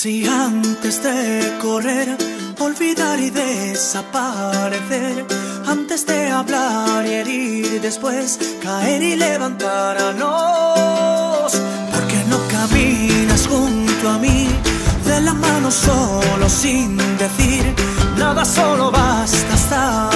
Si antes de correr, olvidar y desaparecer, antes de hablar y herir, después caer y levantar a nos. Porque no caminas junto a mí, de la mano solo sin decir nada, solo basta estar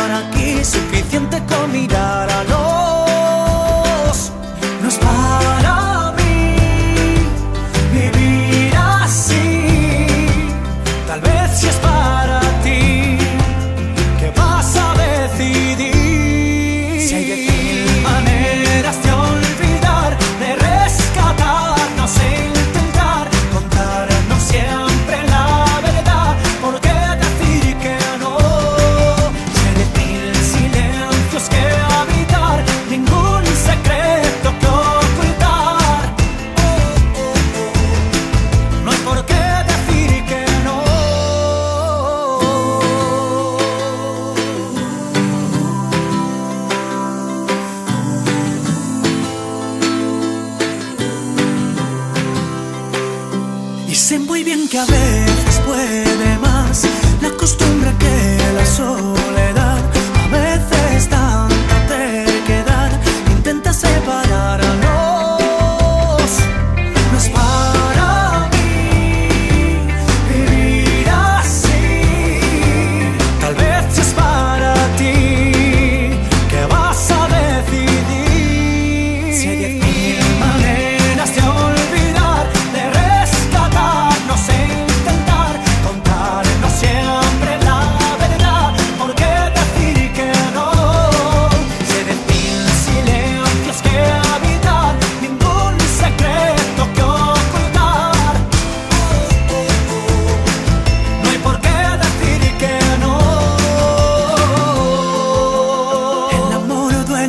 Sé muy bien que a veces puede más la costumbre que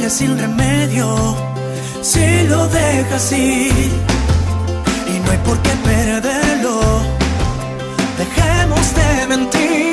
sin remedio si lo dejas ir. Y no hay por qué perderlo. Dejemos de mentir.